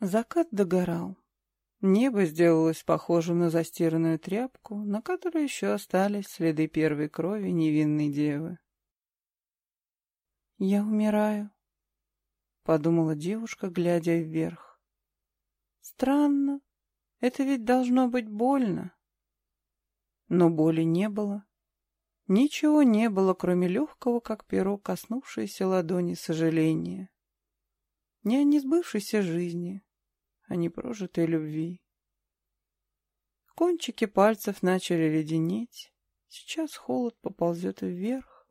Закат догорал. Небо сделалось похожим на застиранную тряпку, на которой еще остались следы первой крови невинной девы. «Я умираю», — подумала девушка, глядя вверх. «Странно, это ведь должно быть больно». Но боли не было. Ничего не было, кроме легкого, как перо, коснувшейся ладони сожаления. Не о несбывшейся жизни, а не прожитой любви. Кончики пальцев начали леденеть. Сейчас холод поползет вверх.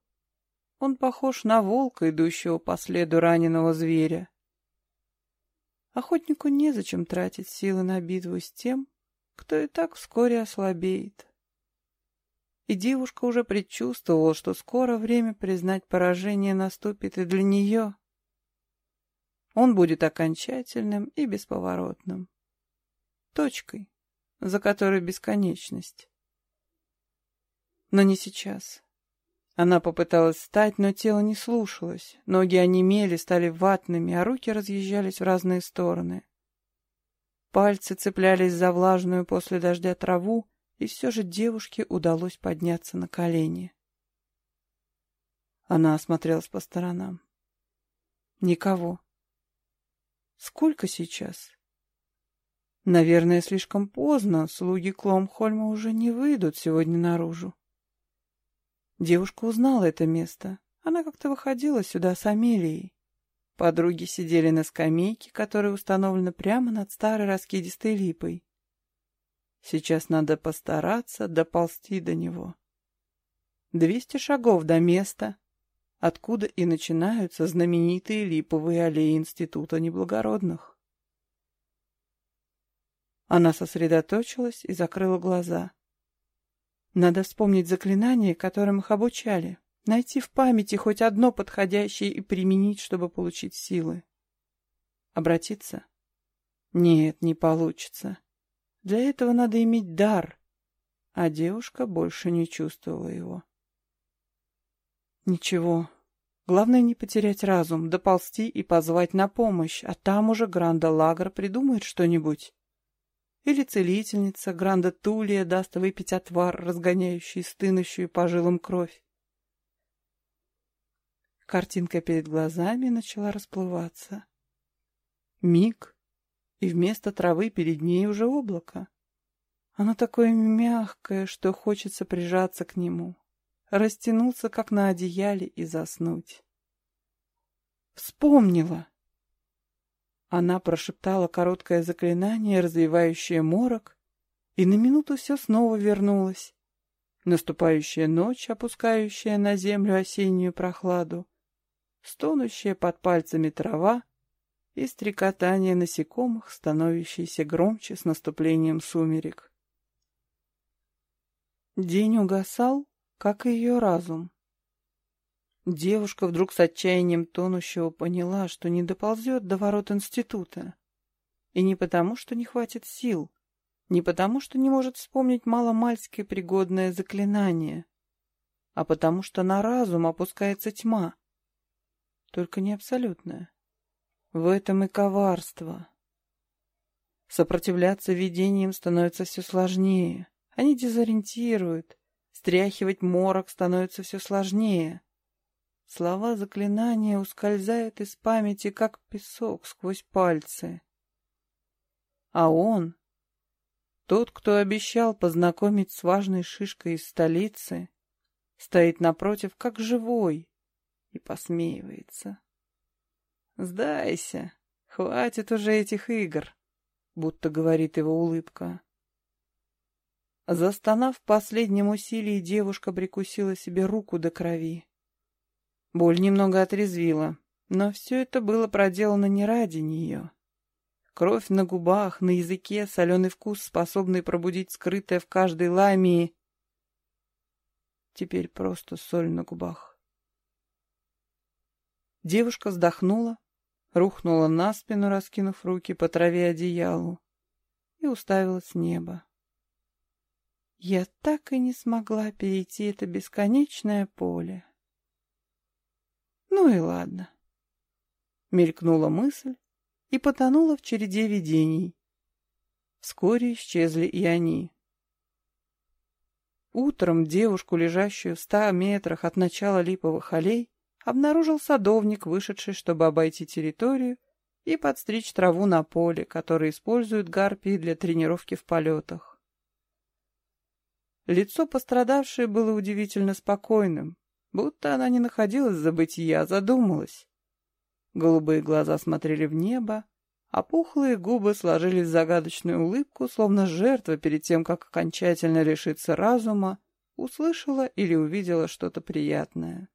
Он похож на волка, идущего по следу раненого зверя. Охотнику незачем тратить силы на битву с тем, кто и так вскоре ослабеет. И девушка уже предчувствовала, что скоро время признать поражение наступит и для нее. Он будет окончательным и бесповоротным. Точкой, за которой бесконечность. Но не сейчас. Она попыталась встать, но тело не слушалось. Ноги онемели, стали ватными, а руки разъезжались в разные стороны. Пальцы цеплялись за влажную после дождя траву, и все же девушке удалось подняться на колени. Она осмотрелась по сторонам. Никого. Сколько сейчас? Наверное, слишком поздно. Слуги Кломхольма уже не выйдут сегодня наружу. Девушка узнала это место. Она как-то выходила сюда с Амелией. Подруги сидели на скамейке, которая установлена прямо над старой раскидистой липой. Сейчас надо постараться доползти до него. Двести шагов до места, откуда и начинаются знаменитые липовые аллеи Института Неблагородных. Она сосредоточилась и закрыла глаза. Надо вспомнить заклинание, которым их обучали, найти в памяти хоть одно подходящее и применить, чтобы получить силы. Обратиться? Нет, не получится. Для этого надо иметь дар, а девушка больше не чувствовала его. Ничего. Главное не потерять разум, доползти и позвать на помощь, а там уже Гранда Лагр придумает что-нибудь. Или целительница Гранда Тулия даст выпить отвар, разгоняющий стынущую по жилам кровь. Картинка перед глазами начала расплываться. Миг, и вместо травы перед ней уже облако. Оно такое мягкое, что хочется прижаться к нему растянуться, как на одеяле, и заснуть. «Вспомнила!» Она прошептала короткое заклинание, развивающее морок, и на минуту все снова вернулось. Наступающая ночь, опускающая на землю осеннюю прохладу, стонущая под пальцами трава и стрекотание насекомых, становящееся громче с наступлением сумерек. День угасал, как и ее разум. Девушка вдруг с отчаянием тонущего поняла, что не доползет до ворот института. И не потому, что не хватит сил, не потому, что не может вспомнить маломальское пригодное заклинание, а потому, что на разум опускается тьма. Только не абсолютная. В этом и коварство. Сопротивляться видениям становится все сложнее. Они дезориентируют, Стряхивать морок становится все сложнее. Слова заклинания ускользают из памяти, как песок сквозь пальцы. А он, тот, кто обещал познакомить с важной шишкой из столицы, стоит напротив, как живой, и посмеивается. «Сдайся, хватит уже этих игр», — будто говорит его улыбка. Застонав в последнем усилии, девушка прикусила себе руку до крови. Боль немного отрезвила, но все это было проделано не ради нее. Кровь на губах, на языке, соленый вкус, способный пробудить скрытое в каждой ламии. Теперь просто соль на губах. Девушка вздохнула, рухнула на спину, раскинув руки по траве одеялу, и уставилась в небо. Я так и не смогла перейти это бесконечное поле. Ну и ладно. Мелькнула мысль, и потонула в череде видений. Вскоре исчезли и они. Утром девушку, лежащую в ста метрах от начала липовых аллей, обнаружил садовник, вышедший, чтобы обойти территорию и подстричь траву на поле, которое используют гарпии для тренировки в полетах. Лицо пострадавшей было удивительно спокойным, будто она не находилась в забытии, а задумалась. Голубые глаза смотрели в небо, а пухлые губы сложились в загадочную улыбку, словно жертва перед тем, как окончательно лишиться разума, услышала или увидела что-то приятное.